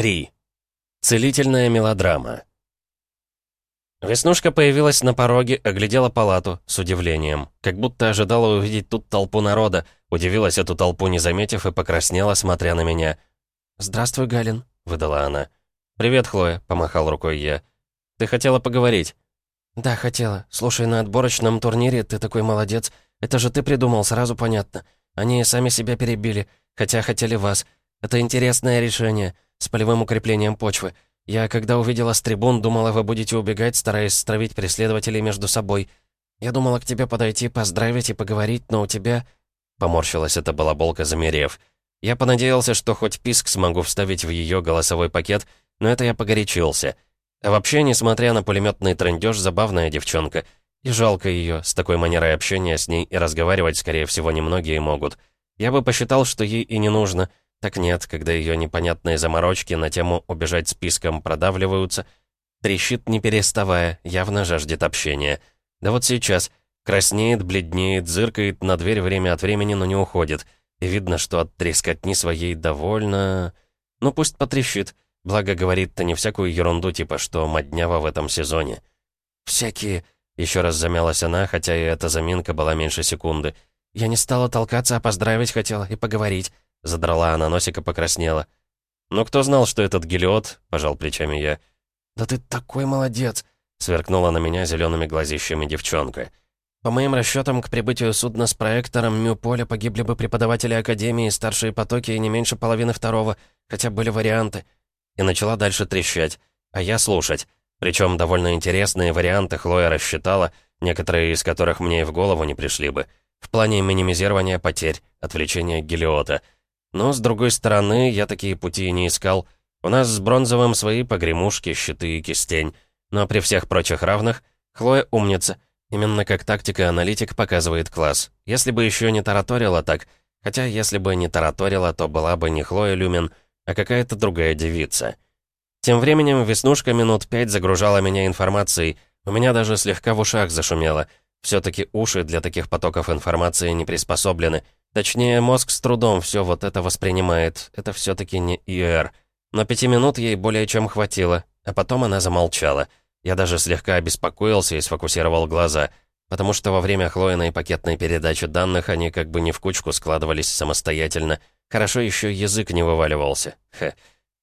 3. Целительная мелодрама. Веснушка появилась на пороге, оглядела палату с удивлением, как будто ожидала увидеть тут толпу народа, удивилась эту толпу, не заметив, и покраснела, смотря на меня. «Здравствуй, Галин», — выдала она. «Привет, Хлоя», — помахал рукой я. «Ты хотела поговорить?» «Да, хотела. Слушай, на отборочном турнире ты такой молодец. Это же ты придумал, сразу понятно. Они сами себя перебили, хотя хотели вас. Это интересное решение» с полевым укреплением почвы. Я, когда увидела с трибун, думала, вы будете убегать, стараясь стравить преследователей между собой. Я думала к тебе подойти, поздравить и поговорить, но у тебя...» Поморщилась эта балаболка, замерев. Я понадеялся, что хоть писк смогу вставить в ее голосовой пакет, но это я погорячился. А вообще, несмотря на пулеметный трендеж, забавная девчонка. И жалко ее, с такой манерой общения с ней и разговаривать, скорее всего, немногие могут. Я бы посчитал, что ей и не нужно, так нет, когда ее непонятные заморочки на тему «убежать списком» продавливаются, трещит не переставая, явно жаждет общения. Да вот сейчас краснеет, бледнеет, зыркает на дверь время от времени, но не уходит. И видно, что от трескотни своей довольно... Ну пусть потрещит, благо говорит-то не всякую ерунду, типа что моднява в этом сезоне. «Всякие...» — еще раз замялась она, хотя и эта заминка была меньше секунды. «Я не стала толкаться, а поздравить хотела и поговорить». Задрала она носик и покраснела. «Ну кто знал, что этот Гелиот?» — пожал плечами я. «Да ты такой молодец!» — сверкнула на меня зелеными глазищами девчонка. «По моим расчетам, к прибытию судна с проектором Мюполя погибли бы преподаватели Академии, старшие потоки и не меньше половины второго, хотя были варианты». И начала дальше трещать, а я слушать. Причем довольно интересные варианты Хлоя рассчитала, некоторые из которых мне и в голову не пришли бы. В плане минимизирования потерь, отвлечения Гелиота — но, с другой стороны, я такие пути не искал. У нас с Бронзовым свои погремушки, щиты и кистень. Но при всех прочих равных, Хлоя умница. Именно как тактика-аналитик показывает класс. Если бы еще не тараторила так, хотя если бы не тараторила, то была бы не Хлоя Люмин, а какая-то другая девица. Тем временем Веснушка минут пять загружала меня информацией, у меня даже слегка в ушах зашумело. Все-таки уши для таких потоков информации не приспособлены, Точнее, мозг с трудом все вот это воспринимает. Это все-таки не ИР. Но пяти минут ей более чем хватило, а потом она замолчала. Я даже слегка обеспокоился и сфокусировал глаза, потому что во время Хлоиной пакетной передачи данных они как бы не в кучку складывались самостоятельно. Хорошо еще язык не вываливался. Хе.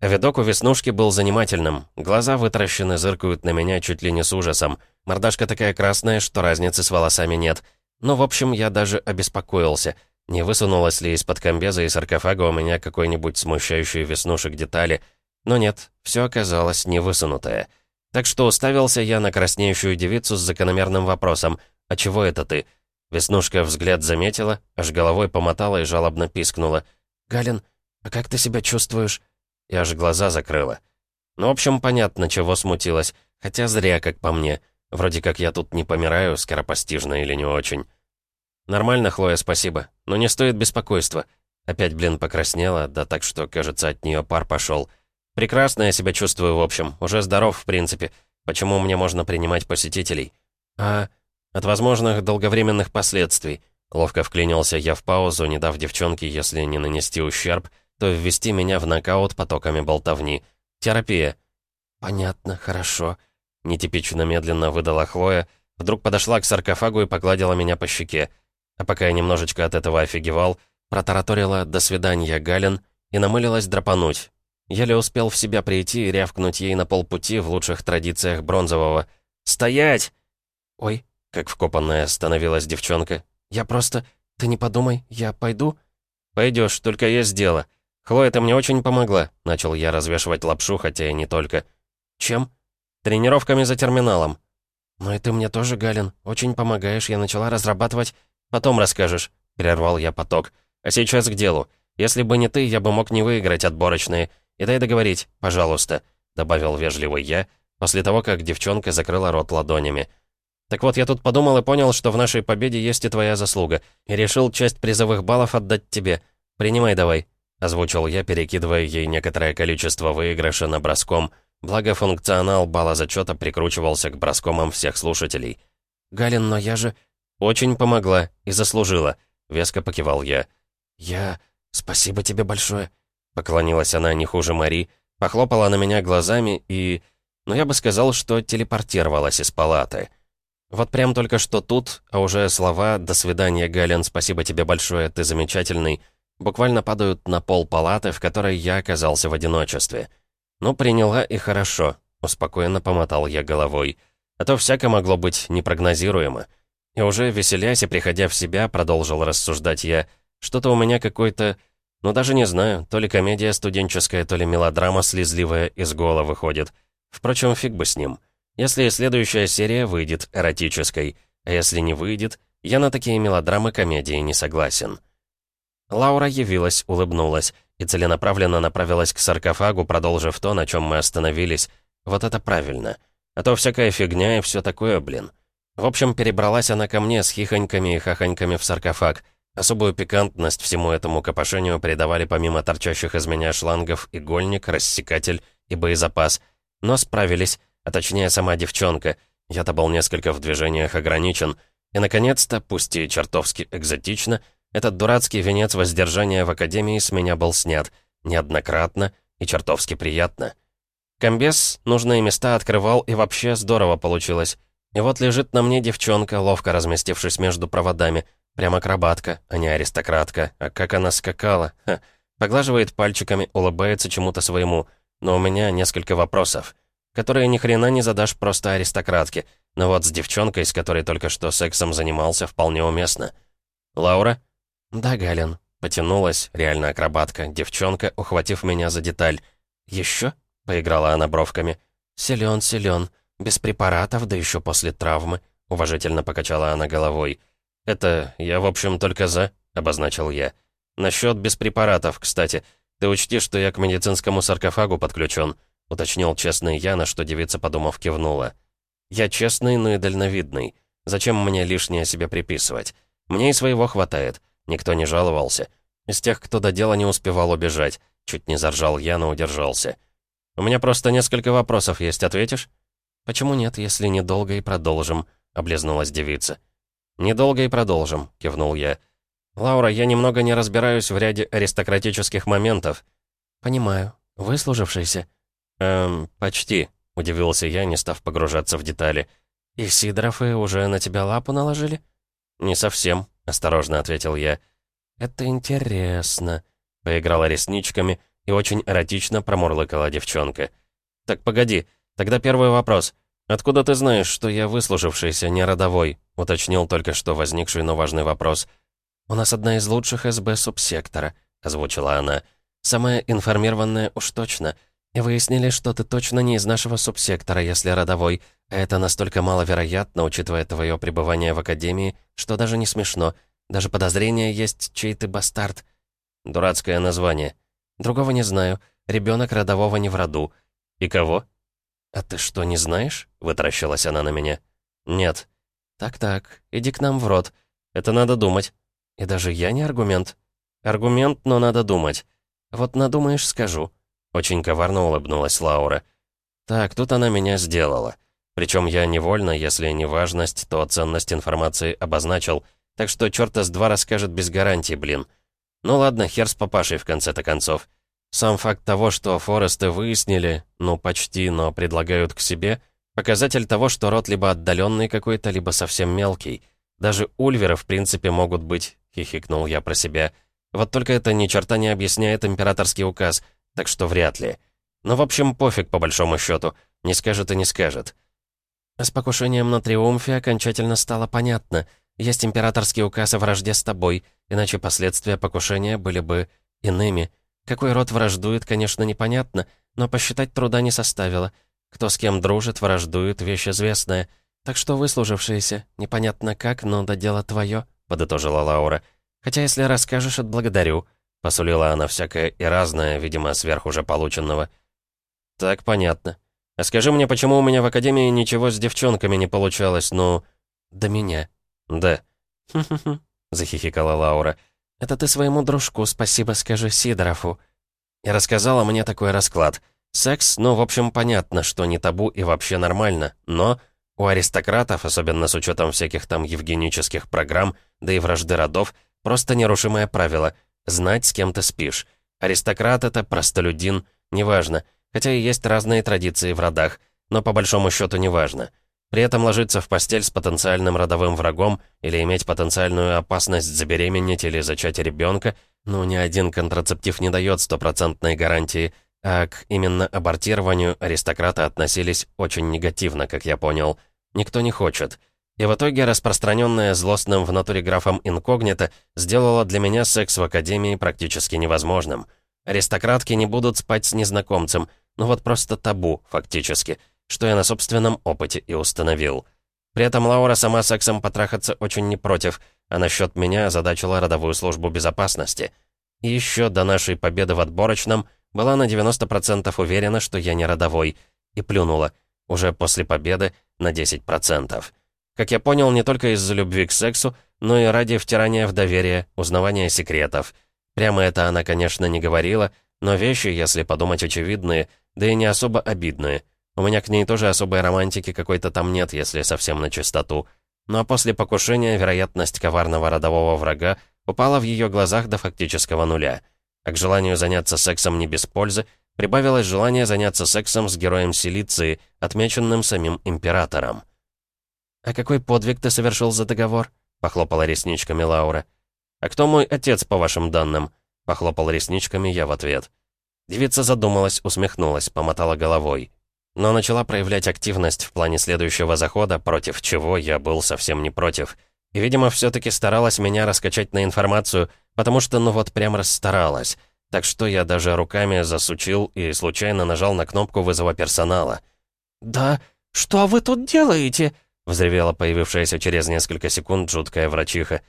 Видок у Веснушки был занимательным. Глаза вытаращены, зыркают на меня чуть ли не с ужасом. Мордашка такая красная, что разницы с волосами нет. Ну, в общем, я даже обеспокоился — не высунулась ли из-под комбеза и саркофага у меня какой-нибудь смущающий веснушек детали? Но нет, все оказалось не высунутое. Так что уставился я на краснеющую девицу с закономерным вопросом «А чего это ты?» Веснушка взгляд заметила, аж головой помотала и жалобно пискнула. «Галин, а как ты себя чувствуешь?» Я аж глаза закрыла. Ну, в общем, понятно, чего смутилась. Хотя зря, как по мне. Вроде как я тут не помираю, скоропостижно или не очень. «Нормально, Хлоя, спасибо. Но не стоит беспокойства». Опять, блин, покраснела, да так что, кажется, от нее пар пошел. «Прекрасно я себя чувствую, в общем. Уже здоров, в принципе. Почему мне можно принимать посетителей?» «А...» «От возможных долговременных последствий». Ловко вклинился я в паузу, не дав девчонке, если не нанести ущерб, то ввести меня в нокаут потоками болтовни. Терапия. «Понятно, хорошо», — нетипично медленно выдала Хлоя, вдруг подошла к саркофагу и погладила меня по щеке. А пока я немножечко от этого офигевал, протараторила «до свидания, Галин» и намылилась драпануть. Еле успел в себя прийти и рявкнуть ей на полпути в лучших традициях Бронзового. «Стоять!» «Ой», — как вкопанная становилась девчонка. «Я просто... Ты не подумай, я пойду?» «Пойдешь, только есть дело. Хлоя, ты мне очень помогла», — начал я развешивать лапшу, хотя и не только. «Чем?» «Тренировками за терминалом». «Ну и ты мне тоже, Галин, очень помогаешь. Я начала разрабатывать «Потом расскажешь», — прервал я поток. «А сейчас к делу. Если бы не ты, я бы мог не выиграть отборочные. И дай договорить, пожалуйста», — добавил вежливый я, после того, как девчонка закрыла рот ладонями. «Так вот, я тут подумал и понял, что в нашей победе есть и твоя заслуга, и решил часть призовых баллов отдать тебе. Принимай давай», — озвучил я, перекидывая ей некоторое количество выигрыша на броском, благо функционал балла зачета прикручивался к броскомам всех слушателей. «Галин, но я же...» «Очень помогла и заслужила», — веско покивал я. «Я... Спасибо тебе большое», — поклонилась она не хуже Мари, Похлопала на меня глазами и... Ну, я бы сказал, что телепортировалась из палаты. Вот прям только что тут, а уже слова «До свидания, Гален, спасибо тебе большое, ты замечательный» буквально падают на пол палаты, в которой я оказался в одиночестве. Ну, приняла и хорошо, успокоенно помотал я головой. А то всяко могло быть непрогнозируемо. И уже веселясь и приходя в себя, продолжил рассуждать я, что-то у меня какой-то... Ну, даже не знаю, то ли комедия студенческая, то ли мелодрама слезливая из гола выходит. Впрочем, фиг бы с ним. Если следующая серия выйдет эротической, а если не выйдет, я на такие мелодрамы-комедии не согласен. Лаура явилась, улыбнулась и целенаправленно направилась к саркофагу, продолжив то, на чем мы остановились. Вот это правильно. А то всякая фигня и все такое, блин. В общем, перебралась она ко мне с хихоньками и хахоньками в саркофаг. Особую пикантность всему этому копошению придавали помимо торчащих из меня шлангов игольник, рассекатель и боезапас. Но справились, а точнее сама девчонка. Я-то был несколько в движениях ограничен. И, наконец-то, пусть и чертовски экзотично, этот дурацкий венец воздержания в Академии с меня был снят. Неоднократно и чертовски приятно. Комбез нужные места открывал, и вообще здорово получилось. И вот лежит на мне девчонка, ловко разместившись между проводами. Прям акробатка, а не аристократка. А как она скакала. Ха. Поглаживает пальчиками, улыбается чему-то своему. Но у меня несколько вопросов которые ни хрена не задашь просто аристократке. Но вот с девчонкой, с которой только что сексом занимался, вполне уместно. «Лаура?» «Да, Галин». Потянулась, реально акробатка, девчонка, ухватив меня за деталь. «Еще?» — поиграла она бровками. «Силен, силен. Без препаратов, да еще после травмы», — уважительно покачала она головой. «Это я, в общем, только за», — обозначил я. «Насчет без препаратов, кстати. Ты учти, что я к медицинскому саркофагу подключен уточнил честный я, на что девица, подумав, кивнула. «Я честный, но и дальновидный. Зачем мне лишнее себе приписывать? Мне и своего хватает. Никто не жаловался. Из тех, кто до дела не успевал убежать. Чуть не заржал я, но удержался. У меня просто несколько вопросов есть, ответишь?» «Почему нет, если недолго и продолжим?» — облизнулась девица. «Недолго и продолжим», — кивнул я. «Лаура, я немного не разбираюсь в ряде аристократических моментов». «Понимаю. Выслужившийся?» «Эм, почти», — удивился я, не став погружаться в детали. «И Сидоровы уже на тебя лапу наложили?» «Не совсем», — осторожно ответил я. «Это интересно», — поиграла ресничками и очень эротично промурлыкала девчонка. «Так погоди, тогда первый вопрос. Откуда ты знаешь, что я выслужившийся, не родовой?» — уточнил только что возникший, но важный вопрос. «У нас одна из лучших СБ субсектора», — озвучила она. «Самая информированная уж точно». И выяснили, что ты точно не из нашего субсектора, если родовой. А это настолько маловероятно, учитывая твое пребывание в Академии, что даже не смешно. Даже подозрение есть, чей ты бастард. Дурацкое название. Другого не знаю. Ребенок родового не в роду. И кого? А ты что, не знаешь? Вытаращилась она на меня. Нет. Так-так, иди к нам в рот. Это надо думать. И даже я не аргумент. Аргумент, но надо думать. Вот надумаешь, скажу. Очень коварно улыбнулась Лаура. «Так, тут она меня сделала. Причем я невольно, если не важность, то ценность информации обозначил, так что черта с два расскажет без гарантии, блин. Ну ладно, хер с папашей в конце-то концов. Сам факт того, что Форесты выяснили, ну почти, но предлагают к себе, показатель того, что род либо отдаленный какой-то, либо совсем мелкий. Даже ульверы, в принципе, могут быть, хихикнул я про себя. Вот только это ни черта не объясняет императорский указ, так что вряд ли. Но, в общем, пофиг по большому счету. Не скажет и не скажет. С покушением на Триумфе окончательно стало понятно. Есть императорский указ о вражде с тобой, иначе последствия покушения были бы иными. Какой род враждует, конечно, непонятно, но посчитать труда не составило. Кто с кем дружит, враждует, вещь известная. Так что выслужившиеся, непонятно как, но до дела твое, подытожила Лаура. Хотя если расскажешь, отблагодарю. Посулила она всякое и разное, видимо, сверх уже полученного. «Так, понятно. А скажи мне, почему у меня в академии ничего с девчонками не получалось, ну...» «До меня». «Да». «Хм-хм-хм», захихикала Лаура. «Это ты своему дружку спасибо скажи Сидорову». И рассказала мне такой расклад. Секс, ну, в общем, понятно, что не табу и вообще нормально, но... У аристократов, особенно с учетом всяких там евгенических программ, да и вражды родов, просто нерушимое правило — Знать, с кем ты спишь. Аристократ это, простолюдин, неважно. хотя и есть разные традиции в родах, но по большому счету неважно. При этом ложиться в постель с потенциальным родовым врагом или иметь потенциальную опасность забеременеть или зачать ребенка, ну, ни один контрацептив не дает стопроцентной гарантии, а к именно абортированию аристократы относились очень негативно, как я понял. Никто не хочет. И в итоге распространенная злостным в натуре графом инкогнито сделала для меня секс в академии практически невозможным. Аристократки не будут спать с незнакомцем, ну вот просто табу, фактически, что я на собственном опыте и установил. При этом Лаура сама сексом потрахаться очень не против, а насчет меня озадачила родовую службу безопасности. И еще до нашей победы в отборочном была на 90% уверена, что я не родовой, и плюнула, уже после победы, на 10%. Как я понял, не только из-за любви к сексу, но и ради втирания в доверие, узнавания секретов. Прямо это она, конечно, не говорила, но вещи, если подумать, очевидные, да и не особо обидные. У меня к ней тоже особой романтики какой-то там нет, если совсем на чистоту. Ну а после покушения вероятность коварного родового врага упала в ее глазах до фактического нуля. А к желанию заняться сексом не без пользы прибавилось желание заняться сексом с героем Силиции, отмеченным самим императором. «А какой подвиг ты совершил за договор?» — похлопала ресничками Лаура. «А кто мой отец, по вашим данным?» — похлопал ресничками я в ответ. Девица задумалась, усмехнулась, помотала головой. Но начала проявлять активность в плане следующего захода, против чего я был совсем не против. И, видимо, все-таки старалась меня раскачать на информацию, потому что, ну вот, прям расстаралась. Так что я даже руками засучил и случайно нажал на кнопку вызова персонала. «Да что вы тут делаете?» — взревела появившаяся через несколько секунд жуткая врачиха.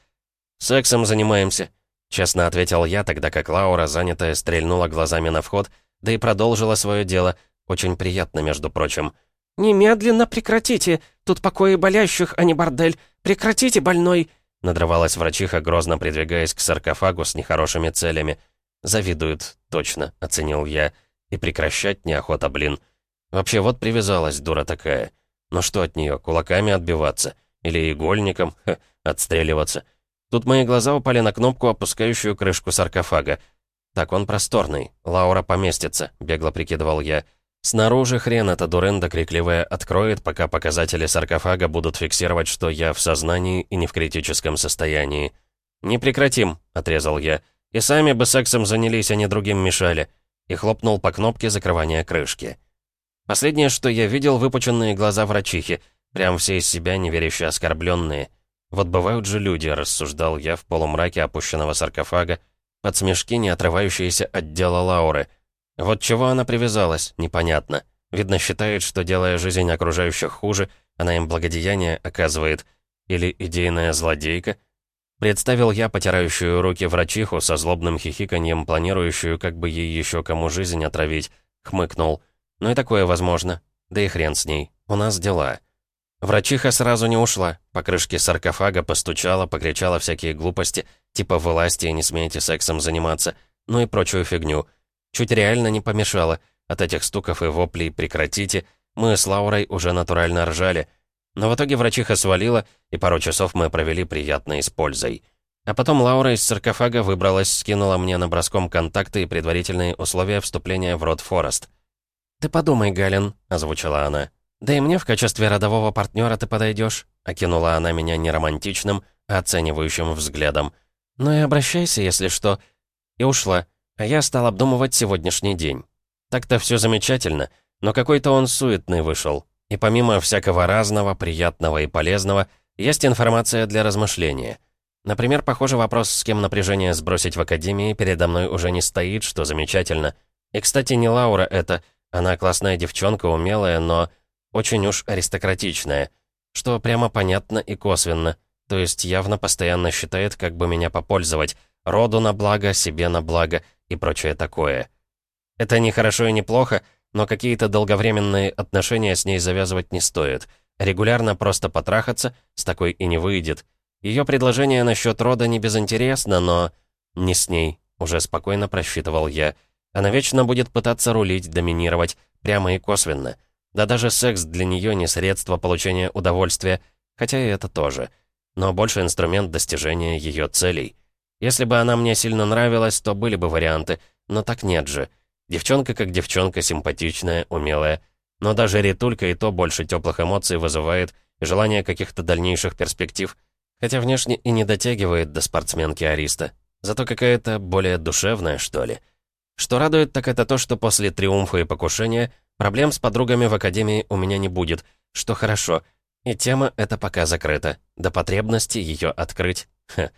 «Сексом занимаемся», — честно ответил я, тогда как Лаура, занятая, стрельнула глазами на вход, да и продолжила свое дело, очень приятно, между прочим. «Немедленно прекратите! Тут покои болящих, а не бордель! Прекратите, больной!» Надрывалась врачиха, грозно придвигаясь к саркофагу с нехорошими целями. «Завидуют, точно», — оценил я. «И прекращать неохота, блин. Вообще, вот привязалась, дура такая». Но что от нее, кулаками отбиваться? Или игольником? Ха, отстреливаться. Тут мои глаза упали на кнопку, опускающую крышку саркофага. Так, он просторный. Лаура поместится, бегло прикидывал я. Снаружи хрен эта дурында крикливая откроет, пока показатели саркофага будут фиксировать, что я в сознании и не в критическом состоянии. «Не прекратим», — отрезал я. «И сами бы сексом занялись, а не другим мешали». И хлопнул по кнопке закрывания крышки. Последнее, что я видел, выпученные глаза врачихи, прям все из себя неверящие оскорбленные. Вот бывают же люди, рассуждал я в полумраке опущенного саркофага, под смешки, не отрывающиеся от дела Лауры. Вот чего она привязалась, непонятно. Видно, считает, что, делая жизнь окружающих хуже, она им благодеяние оказывает. Или идейная злодейка. Представил я потирающую руки врачиху со злобным хихиканьем, планирующую, как бы ей еще кому жизнь отравить. Хмыкнул. Ну и такое возможно. Да и хрен с ней. У нас дела. Врачиха сразу не ушла. По крышке саркофага постучала, покричала всякие глупости, типа «вылазьте и не смейте сексом заниматься», ну и прочую фигню. Чуть реально не помешала. От этих стуков и воплей «прекратите», мы с Лаурой уже натурально ржали. Но в итоге врачиха свалила, и пару часов мы провели приятно и с пользой. А потом Лаура из саркофага выбралась, скинула мне на броском контакты и предварительные условия вступления в род Форест. «Ты подумай, Галин», — озвучила она. «Да и мне в качестве родового партнера ты подойдешь», — окинула она меня не романтичным, а оценивающим взглядом. «Ну и обращайся, если что». И ушла, а я стал обдумывать сегодняшний день. Так-то все замечательно, но какой-то он суетный вышел. И помимо всякого разного, приятного и полезного, есть информация для размышления. Например, похоже, вопрос, с кем напряжение сбросить в Академии, передо мной уже не стоит, что замечательно. И, кстати, не Лаура это, она классная девчонка, умелая, но очень уж аристократичная, что прямо понятно и косвенно, то есть явно постоянно считает, как бы меня попользовать, роду на благо, себе на благо и прочее такое. Это не хорошо и не плохо, но какие-то долговременные отношения с ней завязывать не стоит. Регулярно просто потрахаться с такой и не выйдет. Ее предложение насчет рода не безинтересно, но... Не с ней, уже спокойно просчитывал я. Она вечно будет пытаться рулить, доминировать, прямо и косвенно. Да даже секс для нее не средство получения удовольствия, хотя и это тоже. Но больше инструмент достижения ее целей. Если бы она мне сильно нравилась, то были бы варианты, но так нет же. Девчонка как девчонка, симпатичная, умелая. Но даже Ритулька и то больше теплых эмоций вызывает и желание каких-то дальнейших перспектив. Хотя внешне и не дотягивает до спортсменки Ариста. Зато какая-то более душевная, что ли. Что радует, так это то, что после триумфа и покушения проблем с подругами в Академии у меня не будет, что хорошо. И тема эта пока закрыта. До потребности ее открыть. Ха.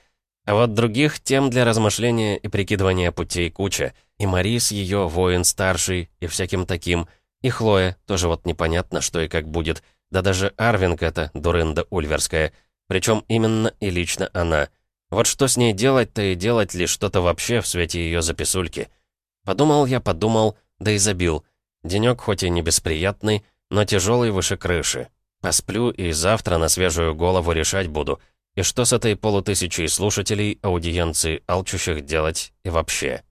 А вот других тем для размышления и прикидывания путей куча. И Марис ее воин старший, и всяким таким. И Хлоя, тоже вот непонятно, что и как будет. Да даже Арвинг это, дурында ульверская. Причем именно и лично она. Вот что с ней делать-то и делать ли что-то вообще в свете ее записульки. Подумал я, подумал, да и забил. Денек хоть и не бесприятный, но тяжелый выше крыши. Посплю и завтра на свежую голову решать буду — и что с этой полутысячей слушателей аудиенции алчущих делать и вообще?